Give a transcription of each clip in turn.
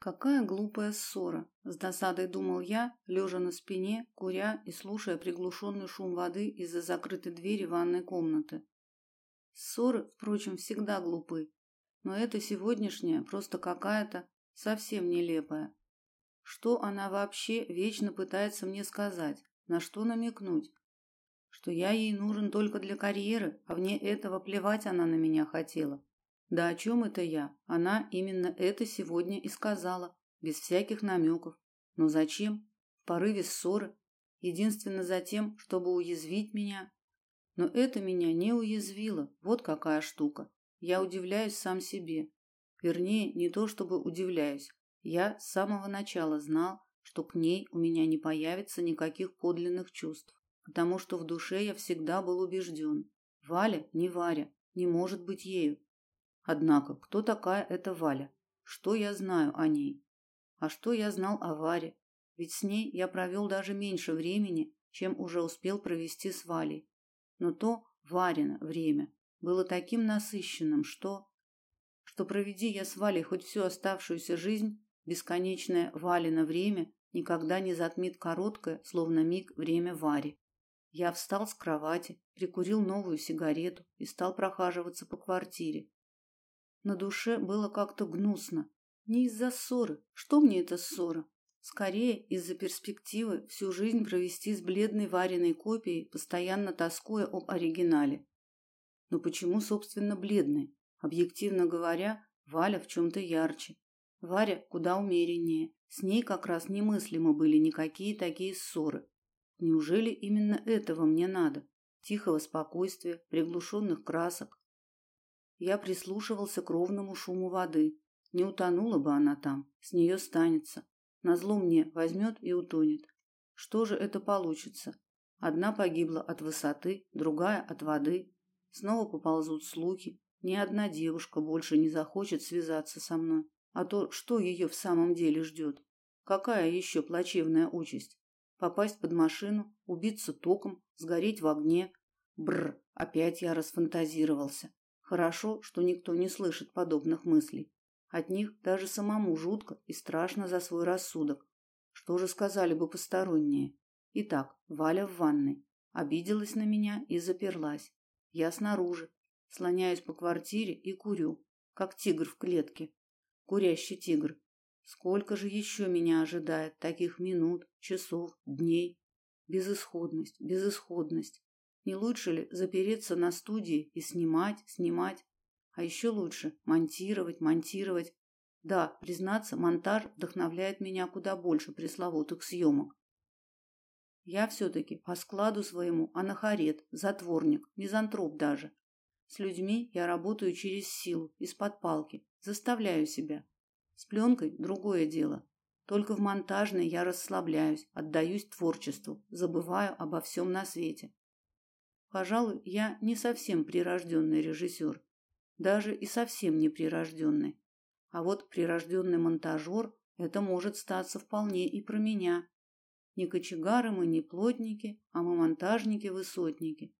Какая глупая ссора, с досадой думал я, лежа на спине, куря и слушая приглушенный шум воды из-за закрытой двери ванной комнаты. Ссоры, впрочем, всегда глупы, но эта сегодняшняя просто какая-то совсем нелепая. Что она вообще вечно пытается мне сказать, на что намекнуть? Что я ей нужен только для карьеры, а вне этого плевать она на меня хотела. Да о чем это я? Она именно это сегодня и сказала, без всяких намеков. Но зачем? В порыве ссоры, единственно за тем, чтобы уязвить меня. Но это меня не уязвило. Вот какая штука. Я удивляюсь сам себе. Вернее, не то чтобы удивляюсь. Я с самого начала знал, что к ней у меня не появится никаких подлинных чувств, потому что в душе я всегда был убежден. Валя не Варя, не может быть ею. Однако, кто такая эта Валя? Что я знаю о ней? А что я знал о Варе? Ведь с ней я провел даже меньше времени, чем уже успел провести с Валей. Но то Варина время было таким насыщенным, что что проведи я с Валей хоть всю оставшуюся жизнь, бесконечное Валино время никогда не затмит короткое, словно миг, время Вари. Я встал с кровати, прикурил новую сигарету и стал прохаживаться по квартире, на душе было как-то гнусно. Не из-за ссоры. Что мне эта ссора? Скорее, из-за перспективы всю жизнь провести с бледной вареной копией, постоянно тоскуя об оригинале. Но почему, собственно, бледной? Объективно говоря, Валя в чем-то ярче. Варя куда умереннее. С ней как раз немыслимо были никакие такие ссоры. Неужели именно этого мне надо? Тихого спокойствия, приглушенных красок, я прислушивался к ровному шуму воды. Не утонула бы она там, с нее станется. Назло мне возьмет и утонет. Что же это получится? Одна погибла от высоты, другая от воды. Снова поползут слухи. Ни одна девушка больше не захочет связаться со мной. А то что ее в самом деле ждет? Какая еще плачевная участь? Попасть под машину, убиться током, сгореть в огне. Бр, опять я расфантазировался. Хорошо, что никто не слышит подобных мыслей. От них даже самому жутко и страшно за свой рассудок. Что же сказали бы посторонние? Итак, Валя в ванной. Обиделась на меня и заперлась. Я снаружи. Слоняюсь по квартире и курю, как тигр в клетке. Курящий тигр. Сколько же еще меня ожидает таких минут, часов, дней? Безысходность, безысходность. Не лучше ли запереться на студии и снимать, снимать, а еще лучше монтировать, монтировать? Да, признаться, монтаж вдохновляет меня куда больше пресловутых съемок. Я все-таки по складу своему анахарет, затворник, мизантроп даже. С людьми я работаю через силу, из-под палки, заставляю себя. С пленкой другое дело. Только в монтажной я расслабляюсь, отдаюсь творчеству, забываю обо всем на свете. Пожалуй, я не совсем прирожденный режиссер, даже и совсем не прирожденный. А вот прирожденный монтажер – это может статься вполне и про меня. Не кочегары мы, не плотники, а мы монтажники-высотники.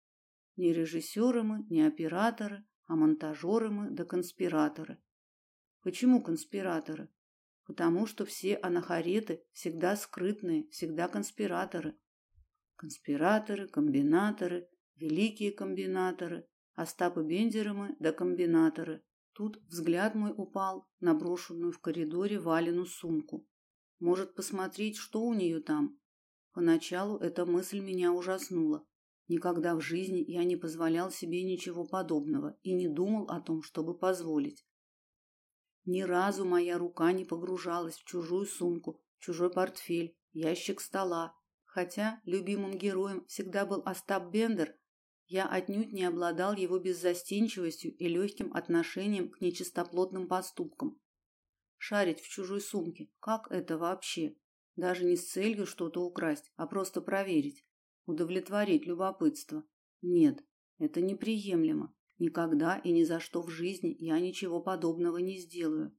Не режиссеры мы, не операторы, а монтажеры мы да конспираторы. Почему конспираторы? Потому что все анахареты всегда скрытные, всегда конспираторы. Конспираторы, комбинаторы, великие комбинаторы, Остапы Бендеры мы да комбинаторы. Тут взгляд мой упал на брошенную в коридоре Валину сумку. Может, посмотреть, что у нее там? Поначалу эта мысль меня ужаснула. Никогда в жизни я не позволял себе ничего подобного и не думал о том, чтобы позволить. Ни разу моя рука не погружалась в чужую сумку, чужой портфель, ящик стола. Хотя любимым героем всегда был Остап Бендер, я отнюдь не обладал его беззастенчивостью и легким отношением к нечистоплотным поступкам. Шарить в чужой сумке, как это вообще? Даже не с целью что-то украсть, а просто проверить, удовлетворить любопытство. Нет, это неприемлемо. Никогда и ни за что в жизни я ничего подобного не сделаю.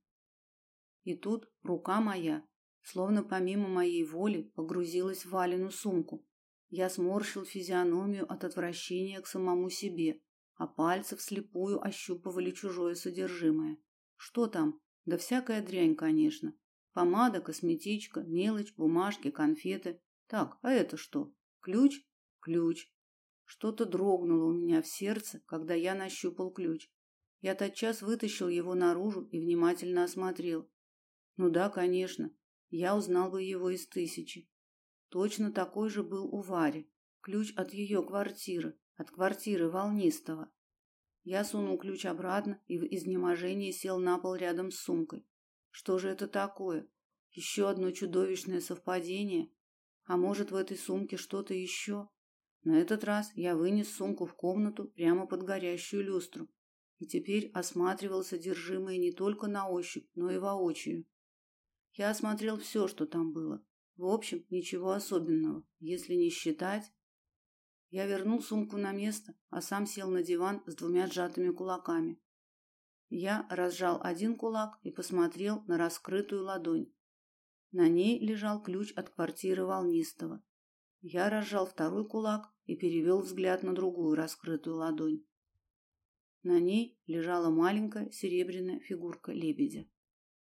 И тут рука моя, словно помимо моей воли, погрузилась в Валину сумку. Я сморщил физиономию от отвращения к самому себе, а пальцы вслепую ощупывали чужое содержимое. Что там? Да всякая дрянь, конечно. Помада, косметичка, мелочь, бумажки, конфеты. Так, а это что? Ключ? Ключ. Что-то дрогнуло у меня в сердце, когда я нащупал ключ. Я тотчас вытащил его наружу и внимательно осмотрел. Ну да, конечно, я узнал бы его из тысячи. Точно такой же был у Вари. Ключ от ее квартиры, от квартиры Волнистого. Я сунул ключ обратно и в изнеможении сел на пол рядом с сумкой. Что же это такое? Еще одно чудовищное совпадение? А может, в этой сумке что-то еще? На этот раз я вынес сумку в комнату прямо под горящую люстру и теперь осматривал содержимое не только на ощупь, но и воочию. Я осмотрел все, что там было. В общем, ничего особенного, если не считать я вернул сумку на место, а сам сел на диван с двумя сжатыми кулаками. Я разжал один кулак и посмотрел на раскрытую ладонь. На ней лежал ключ от квартиры Волнистого. Я разжал второй кулак и перевел взгляд на другую раскрытую ладонь. На ней лежала маленькая серебряная фигурка лебедя.